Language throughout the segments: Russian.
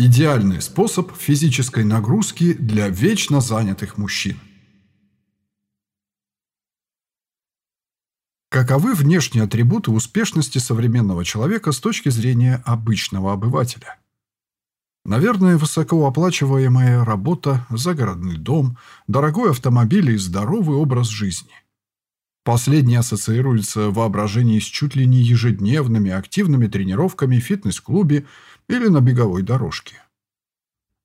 Идеальный способ физической нагрузки для вечно занятых мужчин. Каковы внешние атрибуты успешности современного человека с точки зрения обычного обывателя? Наверное, высокооплачиваемая работа, загородный дом, дорогой автомобиль и здоровый образ жизни. Последнее ассоциируется в воображении с чуть ли не ежедневными активными тренировками в фитнес-клубе или на беговой дорожке.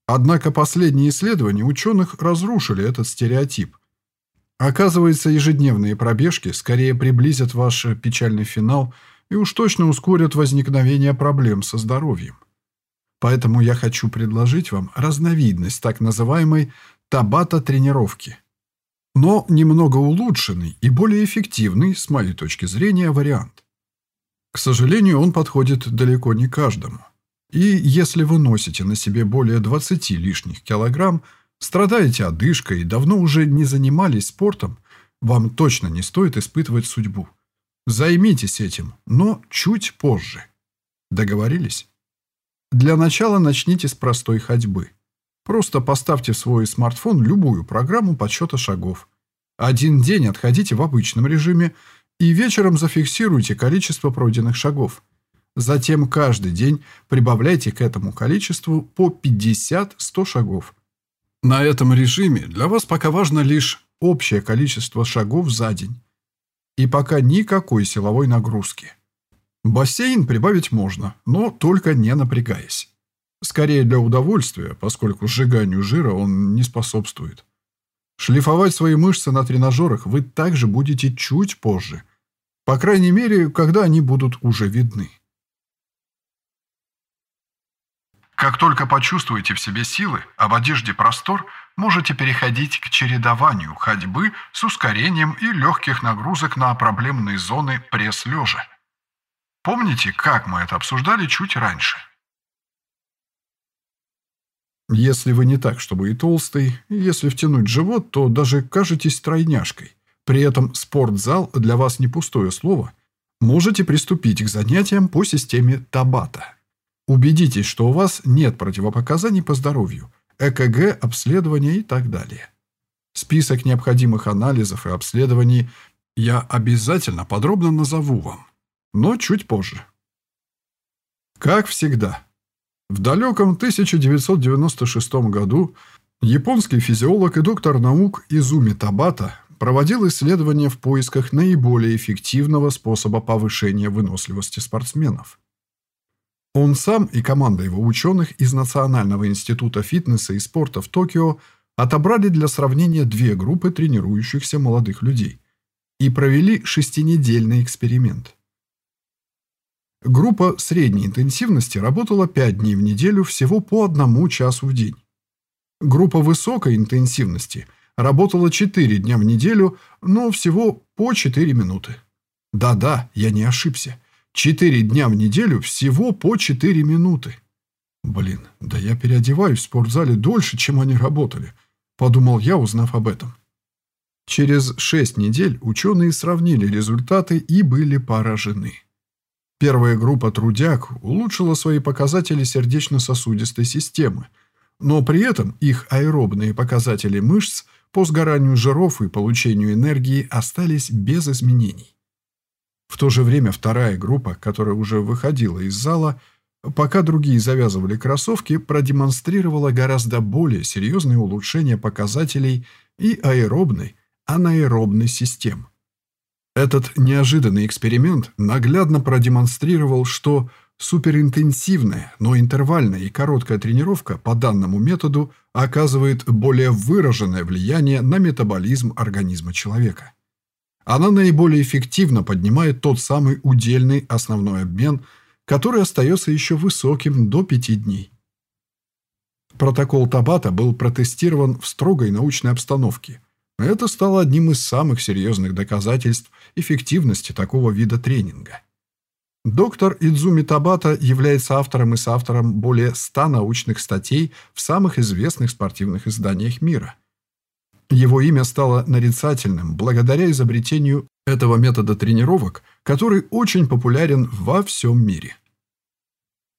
Однако последние исследования ученых разрушили этот стереотип. Оказывается, ежедневные пробежки скорее приблизят ваш печальный финал и уж точно ускорят возникновение проблем со здоровьем. Поэтому я хочу предложить вам разновидность так называемой табата-тренировки. Но немного улучшенный и более эффективный, с моей точки зрения, вариант. К сожалению, он подходит далеко не каждому. И если вы носите на себе более 20 лишних килограмм, страдаете одышкой и давно уже не занимались спортом, вам точно не стоит испытывать судьбу. Займитесь этим, но чуть позже. Договорились? Для начала начните с простой ходьбы. Просто поставьте в свой смартфон любую программу подсчета шагов. Один день отходите в обычном режиме и вечером зафиксируйте количество пройденных шагов. Затем каждый день прибавляйте к этому количеству по 50-100 шагов. На этом режиме для вас пока важно лишь общее количество шагов за день. И пока никакой силовой нагрузки. Бассейн прибавить можно, но только не напрягаясь. Скорее для удовольствия, поскольку сжиганию жира он не способствует. Шлифовать свои мышцы на тренажерах вы также будете чуть позже. По крайней мере, когда они будут уже видны. Как только почувствуете в себе силы, а в одежде простор, можете переходить к чередованию ходьбы с ускорением и легких нагрузок на проблемные зоны пресс-лежа. Помните, как мы это обсуждали чуть раньше? Если вы не так, чтобы и толстый, если втянуть живот, то даже кажетесь тройняшкой. При этом спортзал для вас не пустое слово. Можете приступить к занятиям по системе Табата. Убедитесь, что у вас нет противопоказаний по здоровью, ЭКГ, обследования и так далее. Список необходимых анализов и обследований я обязательно подробно назову вам, но чуть позже. Как всегда, в далеком 1996 году японский физиолог и доктор наук Изуми Табата проводил исследования в поисках наиболее эффективного способа повышения выносливости спортсменов – он сам и команда его ученых из Национального института фитнеса и спорта в Токио отобрали для сравнения две группы тренирующихся молодых людей и провели шестинедельный эксперимент. Группа средней интенсивности работала 5 дней в неделю всего по одному часу в день. Группа высокой интенсивности работала 4 дня в неделю, но всего по 4 минуты. Да-да, я не ошибся. Четыре дня в неделю всего по четыре минуты. Блин, да я переодеваюсь в спортзале дольше, чем они работали, подумал я, узнав об этом. Через шесть недель ученые сравнили результаты и были поражены. Первая группа трудяг улучшила свои показатели сердечно-сосудистой системы, но при этом их аэробные показатели мышц по сгоранию жиров и получению энергии остались без изменений. В то же время вторая группа, которая уже выходила из зала, пока другие завязывали кроссовки, продемонстрировала гораздо более серьезные улучшения показателей и аэробной, анаэробной систем. Этот неожиданный эксперимент наглядно продемонстрировал, что суперинтенсивная, но интервальная и короткая тренировка по данному методу оказывает более выраженное влияние на метаболизм организма человека. Она наиболее эффективно поднимает тот самый удельный основной обмен, который остается еще высоким до 5 дней. Протокол Табата был протестирован в строгой научной обстановке. Это стало одним из самых серьезных доказательств эффективности такого вида тренинга. Доктор Идзуми Табата является автором и соавтором более 100 научных статей в самых известных спортивных изданиях мира – его имя стало нарицательным благодаря изобретению этого метода тренировок, который очень популярен во всем мире.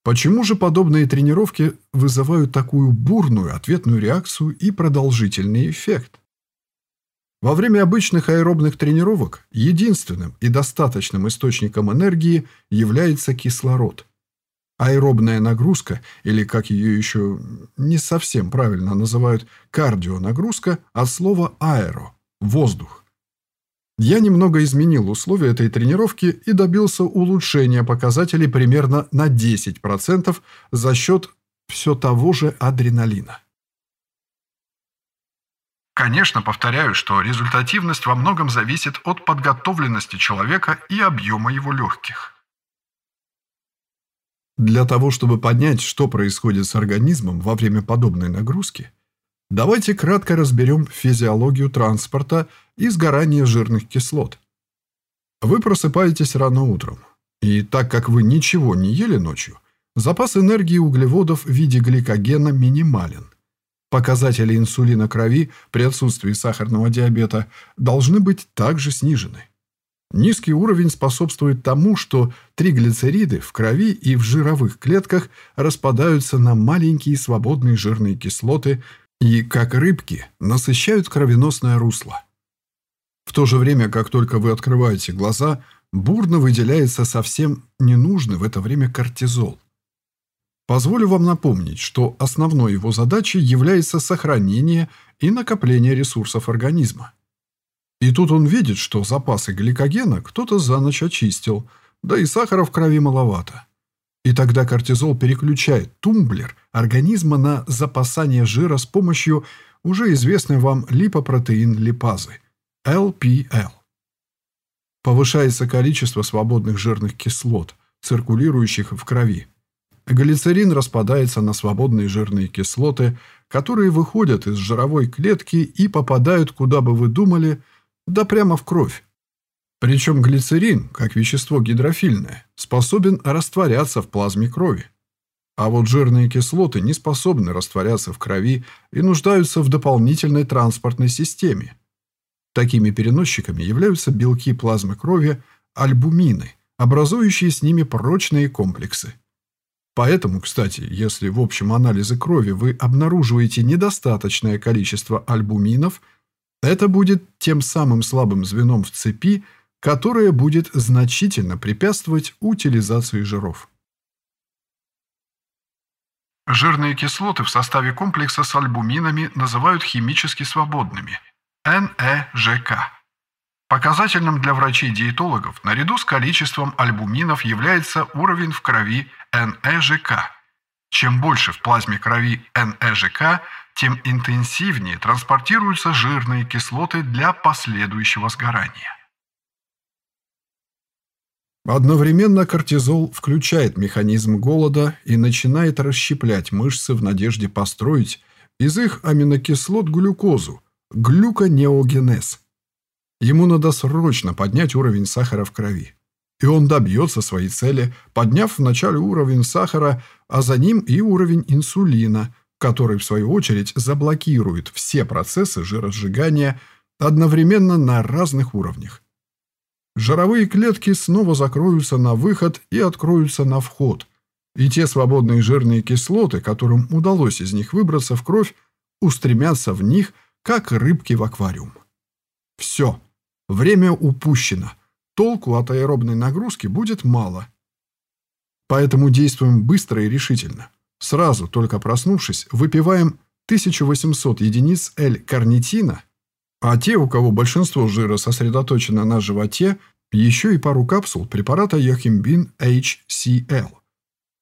Почему же подобные тренировки вызывают такую бурную ответную реакцию и продолжительный эффект? Во время обычных аэробных тренировок единственным и достаточным источником энергии является кислород. Аэробная нагрузка, или как ее еще не совсем правильно называют кардионагрузка, от слова аэро – воздух. Я немного изменил условия этой тренировки и добился улучшения показателей примерно на 10% за счет все того же адреналина. Конечно, повторяю, что результативность во многом зависит от подготовленности человека и объема его легких. Для того, чтобы понять, что происходит с организмом во время подобной нагрузки, давайте кратко разберем физиологию транспорта и сгорания жирных кислот. Вы просыпаетесь рано утром, и так как вы ничего не ели ночью, запас энергии углеводов в виде гликогена минимален. Показатели инсулина крови при отсутствии сахарного диабета должны быть также снижены. Низкий уровень способствует тому, что триглицериды в крови и в жировых клетках распадаются на маленькие свободные жирные кислоты и, как рыбки, насыщают кровеносное русло. В то же время, как только вы открываете глаза, бурно выделяется совсем ненужный в это время кортизол. Позволю вам напомнить, что основной его задачей является сохранение и накопление ресурсов организма. И тут он видит, что запасы гликогена кто-то за ночь очистил, да и сахара в крови маловато. И тогда кортизол переключает тумблер организма на запасание жира с помощью уже известной вам липопротеин-липазы – LPL. Повышается количество свободных жирных кислот, циркулирующих в крови. Глицерин распадается на свободные жирные кислоты, которые выходят из жировой клетки и попадают, куда бы вы думали, да прямо в кровь. Причем глицерин, как вещество гидрофильное, способен растворяться в плазме крови. А вот жирные кислоты не способны растворяться в крови и нуждаются в дополнительной транспортной системе. Такими переносчиками являются белки плазмы крови, альбумины, образующие с ними прочные комплексы. Поэтому, кстати, если в общем анализе крови вы обнаруживаете недостаточное количество альбуминов, это будет тем самым слабым звеном в цепи, которое будет значительно препятствовать утилизации жиров. Жирные кислоты в составе комплекса с альбуминами называют химически свободными – НЭЖК. Показательным для врачей-диетологов наряду с количеством альбуминов является уровень в крови НЭЖК. Чем больше в плазме крови НЭЖК, тем интенсивнее транспортируются жирные кислоты для последующего сгорания. Одновременно кортизол включает механизм голода и начинает расщеплять мышцы в надежде построить из их аминокислот глюкозу, глюконеогенез. Ему надо срочно поднять уровень сахара в крови. И он добьется своей цели, подняв вначале уровень сахара, а за ним и уровень инсулина, который, в свою очередь, заблокирует все процессы жиросжигания одновременно на разных уровнях. Жировые клетки снова закроются на выход и откроются на вход, и те свободные жирные кислоты, которым удалось из них выбраться в кровь, устремятся в них, как рыбки в аквариум. Все. Время упущено – толку от аэробной нагрузки будет мало. Поэтому действуем быстро и решительно. Сразу, только проснувшись, выпиваем 1800 единиц L-карнитина, а те, у кого большинство жира сосредоточено на животе, еще и пару капсул препарата Йохимбин HCl,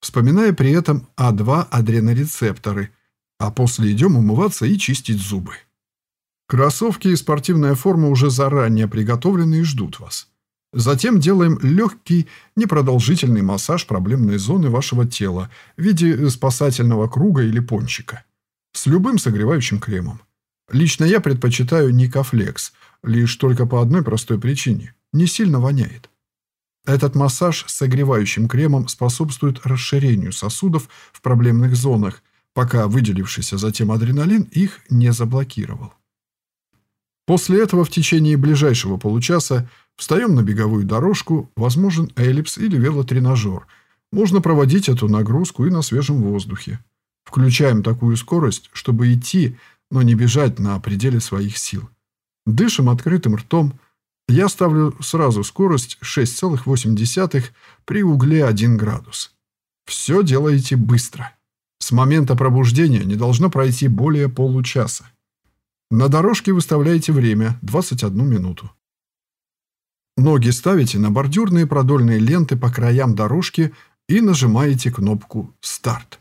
вспоминая при этом А2 адренорецепторы, а после идем умываться и чистить зубы. Кроссовки и спортивная форма уже заранее приготовлены и ждут вас. Затем делаем легкий, непродолжительный массаж проблемной зоны вашего тела в виде спасательного круга или пончика. С любым согревающим кремом. Лично я предпочитаю Никофлекс, лишь только по одной простой причине. Не сильно воняет. Этот массаж с согревающим кремом способствует расширению сосудов в проблемных зонах, пока выделившийся затем адреналин их не заблокировал. После этого в течение ближайшего получаса Встаем на беговую дорожку, возможен эллипс или велотренажер. Можно проводить эту нагрузку и на свежем воздухе. Включаем такую скорость, чтобы идти, но не бежать на пределе своих сил. Дышим открытым ртом. Я ставлю сразу скорость 6,8 при угле 1 градус. Все делаете быстро. С момента пробуждения не должно пройти более получаса. На дорожке выставляете время 21 минуту. Ноги ставите на бордюрные продольные ленты по краям дорожки и нажимаете кнопку «Старт».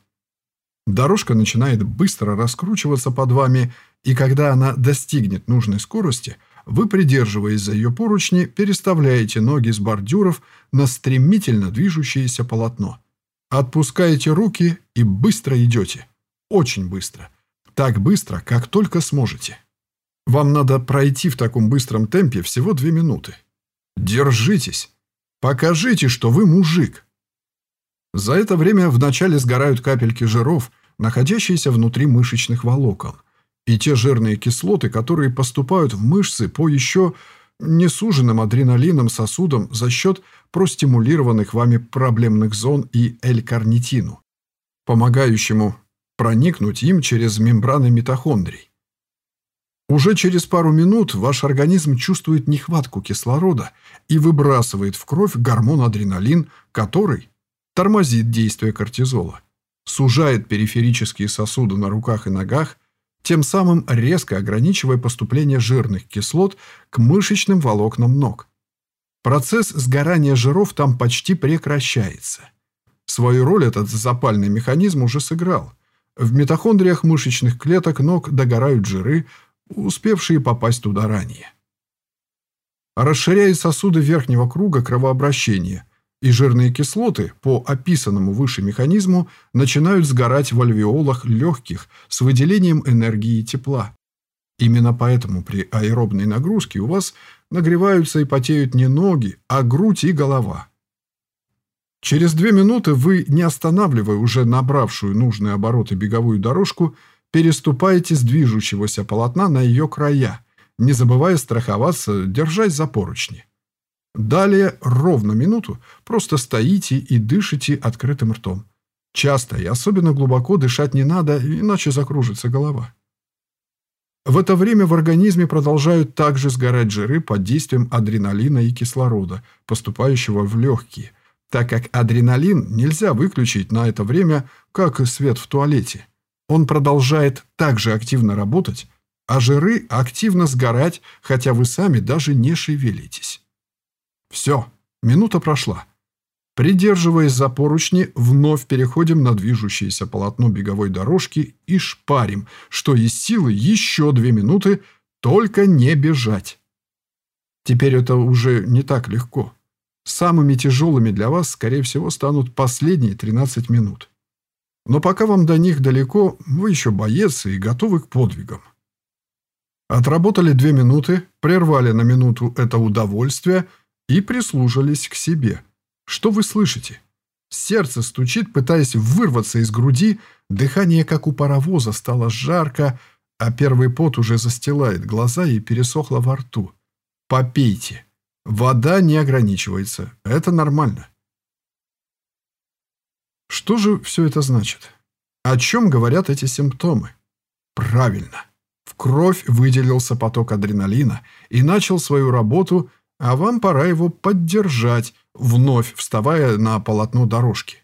Дорожка начинает быстро раскручиваться под вами, и когда она достигнет нужной скорости, вы, придерживаясь за ее поручни, переставляете ноги с бордюров на стремительно движущееся полотно. Отпускаете руки и быстро идете. Очень быстро. Так быстро, как только сможете. Вам надо пройти в таком быстром темпе всего две минуты. Держитесь. Покажите, что вы мужик. За это время вначале сгорают капельки жиров, находящиеся внутри мышечных волокон, и те жирные кислоты, которые поступают в мышцы по еще несуженным адреналином сосудам за счет простимулированных вами проблемных зон и L-карнитину, помогающему проникнуть им через мембраны митохондрий. Уже через пару минут ваш организм чувствует нехватку кислорода и выбрасывает в кровь гормон адреналин, который тормозит действие кортизола, сужает периферические сосуды на руках и ногах, тем самым резко ограничивая поступление жирных кислот к мышечным волокнам ног. Процесс сгорания жиров там почти прекращается. Свою роль этот запальный механизм уже сыграл. В митохондриях мышечных клеток ног догорают жиры, успевшие попасть туда ранее. Расширяет сосуды верхнего круга кровообращения, и жирные кислоты по описанному выше механизму начинают сгорать в альвеолах легких с выделением энергии и тепла. Именно поэтому при аэробной нагрузке у вас нагреваются и потеют не ноги, а грудь и голова. Через две минуты вы, не останавливая уже набравшую нужные обороты беговую дорожку, переступаете с движущегося полотна на ее края, не забывая страховаться, держась за поручни. Далее ровно минуту просто стоите и дышите открытым ртом. Часто и особенно глубоко дышать не надо, иначе закружится голова. В это время в организме продолжают также сгорать жиры под действием адреналина и кислорода, поступающего в легкие, так как адреналин нельзя выключить на это время, как свет в туалете. Он продолжает также активно работать, а жиры активно сгорать, хотя вы сами даже не шевелитесь. Все, минута прошла. Придерживаясь за поручни, вновь переходим на движущееся полотно беговой дорожки и шпарим, что из силы еще две минуты, только не бежать. Теперь это уже не так легко. Самыми тяжелыми для вас, скорее всего, станут последние 13 минут. Но пока вам до них далеко, вы еще боец и готовы к подвигам. Отработали две минуты, прервали на минуту это удовольствие и прислушались к себе. Что вы слышите? Сердце стучит, пытаясь вырваться из груди, дыхание, как у паровоза, стало жарко, а первый пот уже застилает глаза и пересохло во рту. Попейте. Вода не ограничивается. Это нормально. Что же все это значит? О чем говорят эти симптомы? Правильно. В кровь выделился поток адреналина и начал свою работу, а вам пора его поддержать, вновь вставая на полотно дорожки.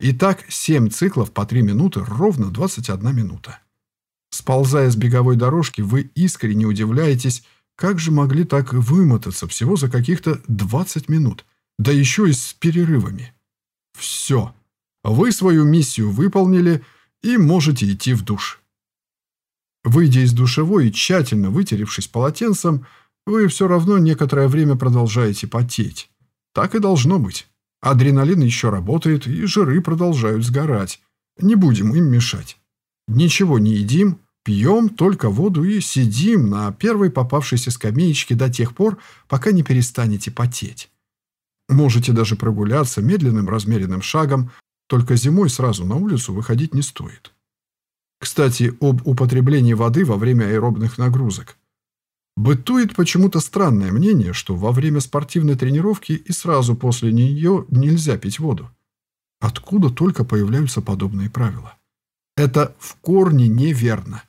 Итак, 7 циклов по 3 минуты, ровно 21 минута. Сползая с беговой дорожки, вы искренне удивляетесь, как же могли так вымотаться всего за каких-то 20 минут, да еще и с перерывами. Все. Вы свою миссию выполнили и можете идти в душ. Выйдя из душевой и тщательно вытеревшись полотенцем, вы все равно некоторое время продолжаете потеть. Так и должно быть. Адреналин еще работает, и жиры продолжают сгорать. Не будем им мешать. Ничего не едим, пьем только воду и сидим на первой попавшейся скамеечке до тех пор, пока не перестанете потеть. Можете даже прогуляться медленным размеренным шагом, только зимой сразу на улицу выходить не стоит. Кстати, об употреблении воды во время аэробных нагрузок. Бытует почему-то странное мнение, что во время спортивной тренировки и сразу после нее нельзя пить воду. Откуда только появляются подобные правила? Это в корне неверно.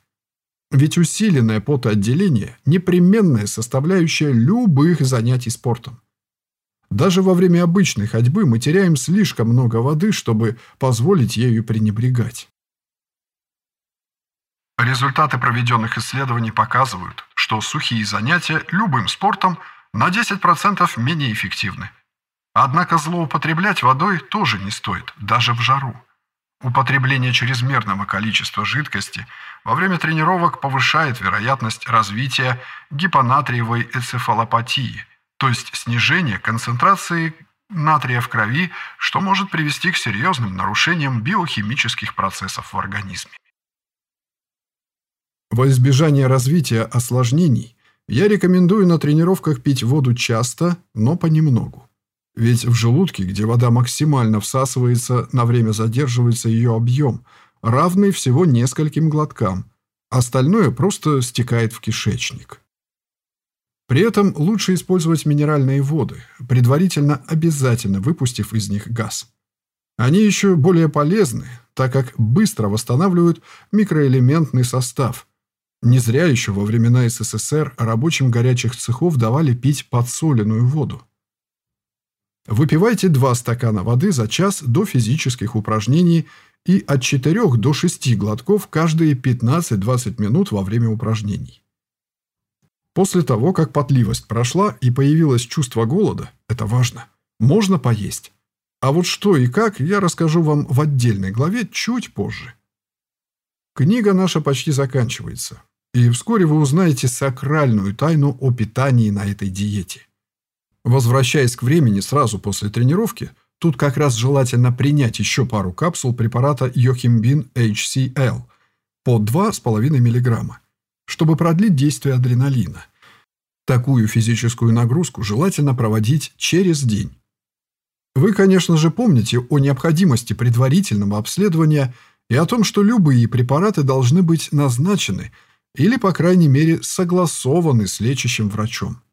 Ведь усиленное потоотделение – непременная составляющая любых занятий спортом. Даже во время обычной ходьбы мы теряем слишком много воды, чтобы позволить ею пренебрегать. Результаты проведенных исследований показывают, что сухие занятия любым спортом на 10% менее эффективны. Однако злоупотреблять водой тоже не стоит, даже в жару. Употребление чрезмерного количества жидкости во время тренировок повышает вероятность развития гипонатриевой энцефалопатии, то есть снижение концентрации натрия в крови, что может привести к серьезным нарушениям биохимических процессов в организме. Во избежание развития осложнений я рекомендую на тренировках пить воду часто, но понемногу. Ведь в желудке, где вода максимально всасывается, на время задерживается ее объем, равный всего нескольким глоткам. Остальное просто стекает в кишечник. При этом лучше использовать минеральные воды, предварительно обязательно выпустив из них газ. Они еще более полезны, так как быстро восстанавливают микроэлементный состав. Не зря еще во времена СССР рабочим горячих цехов давали пить подсоленную воду. Выпивайте 2 стакана воды за час до физических упражнений и от 4 до 6 глотков каждые 15-20 минут во время упражнений. После того, как потливость прошла и появилось чувство голода, это важно, можно поесть. А вот что и как, я расскажу вам в отдельной главе чуть позже. Книга наша почти заканчивается, и вскоре вы узнаете сакральную тайну о питании на этой диете. Возвращаясь к времени сразу после тренировки, тут как раз желательно принять еще пару капсул препарата Йохимбин HCl по 2,5 мг, чтобы продлить действие адреналина. Такую физическую нагрузку желательно проводить через день. Вы, конечно же, помните о необходимости предварительного обследования и о том, что любые препараты должны быть назначены или, по крайней мере, согласованы с лечащим врачом.